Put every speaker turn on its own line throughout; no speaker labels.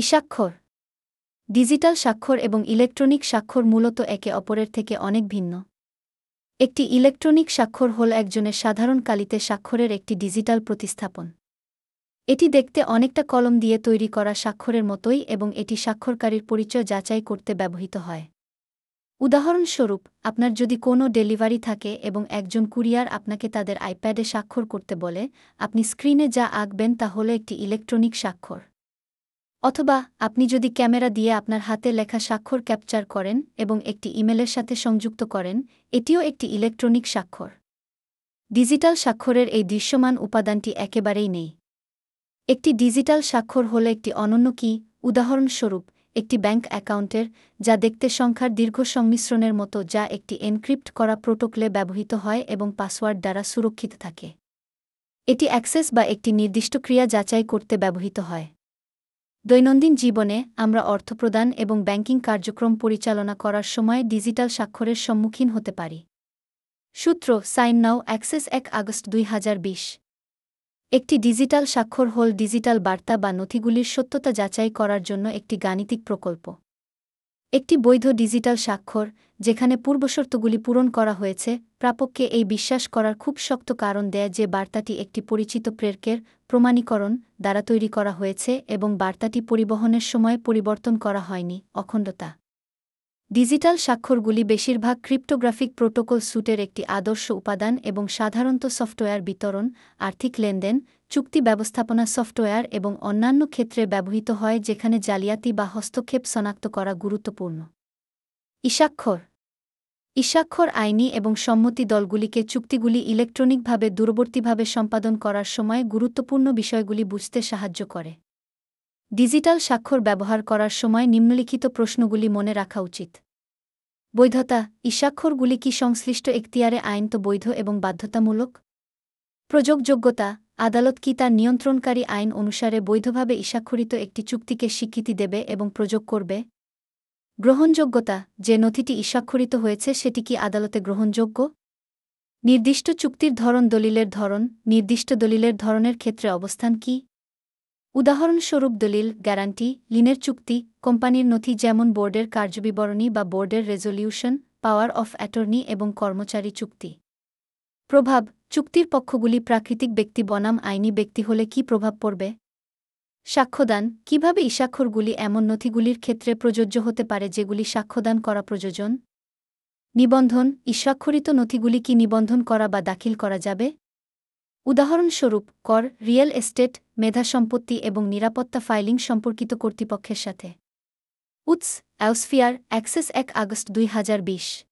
ইস্বাক্ষর digital স্বাক্ষর এবং electronic স্বাক্ষর মূলত একে অপরের থেকে অনেক ভিন্ন। একটি ইলেকট্রনিক স্বাক্ষর হল একজনের সাধারণ কালিতে স্বাক্ষরের একটি ডিজিটাল প্রতিস্থাপন। এটি দেখতে অনেকটা কলম দিয়ে তৈরি করা স্বাক্ষরের মতোই এবং এটি স্বাক্ষরকারীর পরিচয় যাচাই করতে ব্যবহৃত হয়। উদাহরণস্বরূপ, আপনার যদি কোনো ডেলিভারি থাকে এবং একজন কুরিয়ার আপনাকে তাদের আইপ্যাডে স্বাক্ষর করতে বলে, আপনি স্ক্রিনে যা আঁকবেন তা হল একটি ইলেকট্রনিক স্বাক্ষর। অথবা আপনি যদি ক্যামেরা দিয়ে আপনার হাতে লেখা স্বাক্ষর ক্যাপচার করেন এবং একটি ইমেলের সাথে সংযুক্ত করেন, এটিও একটি ইলেকট্রনিক স্বাক্ষর। ডিজিটাল স্বাক্ষরের এই দৃশ্যমান উপাদানটি একেবারেই নেই। একটি ডিজিটাল স্বাক্ষর হল একটি অনন্য কি, উদাহরণস্বরূপ, একটি ব্যাংক অ্যাকাউন্টের, যা দেখতে সংখ্যার দীর্ঘ সংমিশ্রণের মতো, যা একটি এনক্রিপ্ট করা প্রোটোকলে ব্যবহৃত হয় এবং পাসওয়ার্ড দ্বারা সুরক্ষিত থাকে। এটি অ্যাক্সেস বা একটি নির্দিষ্ট ক্রিয়া যাচাই করতে ব্যবহৃত হয়। দৈনন্দিন জীবনে আমরা অর্থ প্রদান এবং ব্যাংকিং কার্যক্রম পরিচালনা করার সময় ডিজিটাল স্বাক্ষরের সম্মুখীন হতে পারি। সূত্র সাইন নাও অ্যাক্সেস এক আগস্ট দুই হাজার বিশ। একটি ডিজিটাল স্বাক্ষর হল ডিজিটাল বার্তা বা নথিগুলির সত্যতা যাচাই করার জন্য একটি গাণিতিক প্রকল্প। একটি বৈধ ডিজিটাল স্বাক্ষর, যেখানে পূর্বশর্তগুলি পূরণ করা হয়েছে, প্রাপককে এই বিশ্বাস করার খুব শক্ত কারণ দেয় যে বার্তাটি একটি পরিচিত প্রেরকের প্রমাণীকরণ দ্বারা তৈরি করা হয়েছে এবং বার্তাটি পরিবহনের সময় পরিবর্তন করা হয়নি, অখণ্ডতা। ডিজিটাল স্বাক্ষরগুলি বেশিরভাগ ক্রিপ্টোগ্রাফিক প্রোটোকল স্যুটের একটি আদর্শ উপাদান এবং সাধারণত সফটওয়্যার বিতরণ, আর্থিক লেনদেন চুক্তি ব্যবস্থাপনা সফটওয়্যার এবং অন্যান্য ক্ষেত্রে ব্যবহৃত হয় যেখানে জালিয়াতি বা হস্তক্ষেপ শনাক্ত করা গুরুত্বপূর্ণ। ইস্বাক্ষর ইস্বাক্ষর আইনি এবং সম্মতি দলগুলিকে চুক্তিগুলি ইলেকট্রনিকভাবে দূরবর্তীভাবে সম্পাদন করার সময় গুরুত্বপূর্ণ বিষয়গুলি বুঝতে সাহায্য করে। ডিজিটাল স্বাক্ষর ব্যবহার করার সময় নিম্নলিখিত প্রশ্নগুলি মনে রাখা উচিত। বৈধতা ইস্বাক্ষরগুলি কি সংশ্লিষ্ট এখতিয়ারে আইনত বৈধ এবং বাধ্যতামূলক? প্রযোগযোগ্যতা আদালত কি তার নিয়ন্ত্রণকারী আইন অনুসারে বৈধভাবে ইস্বাক্ষরিত একটি চুক্তিকে স্বীকৃতি দেবে এবং প্রযোগ করবে? গ্রহণযোগ্যতা, যে নথিটি ইস্বাক্ষরিত হয়েছে সেটি কি আদালতে গ্রহণযোগ্য? নির্দিষ্ট চুক্তির ধরন দলিলের ধরন, নির্দিষ্ট দলিলের ধরনের ক্ষেত্রে অবস্থান কি? উদাহরণস্বরূপ দলিল, গ্যারান্টি, লিনের চুক্তি, কোম্পানির নথি যেমন বোর্ডের কার্যবিবরণী বা বোর্ডের রেজলিউশন, পাওয়ার অফ অ্যাটর্নি এবং কর্মচারী চুক্তি। প্রভাব চুক্তির পক্ষগুলি প্রাকৃতিক ব্যক্তি বনাম আইনি ব্যক্তি হলে কি প্রভাব পড়বে? সাক্ষ্যদান। কীভাবে ইস্বাক্ষরগুলি এমন নথিগুলির ক্ষেত্রে প্রযোজ্য হতে পারে যেগুলি সাক্ষ্যদান করা প্রয়োজন? নিবন্ধন। ইস্বাক্ষরিত নথিগুলি কি নিবন্ধন করা বা দাখিল করা যাবে? উদাহরণস্বরূপ, কর, রিয়েল এস্টেট, মেধা সম্পত্তি এবং নিরাপত্তা ফাইলিং সম্পর্কিত কর্তৃপক্ষের সাথে। উৎস অ্যাওসফিয়ার অ্যাক্সেস এক আগস্ট দুই হাজার বিশ।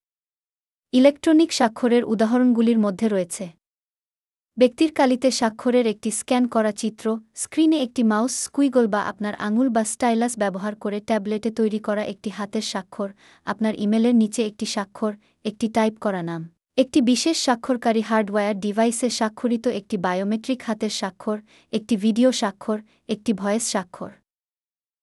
ইলেকট্রনিক স্বাক্ষরের উদাহরণগুলির মধ্যে রয়েছে। ব্যক্তির কালিতে স্বাক্ষরের একটি স্ক্যান করা চিত্র, স্ক্রিনে একটি মাউস, স্কুইগল বা আপনার আঙুল বা স্টাইলাস ব্যবহার করে ট্যাবলেটে তৈরি করা একটি হাতের স্বাক্ষর, আপনার ইমেলের নিচে একটি স্বাক্ষর, একটি টাইপ করা নাম। একটি বিশেষ স্বাক্ষরকারী হার্ডওয়্যার ডিভাইসে স্বাক্ষরিত একটি বায়োমেট্রিক হাতের স্বাক্ষর, একটি ভিডিও স্বাক্ষর, একটি ভয়েস স্বাক্ষর।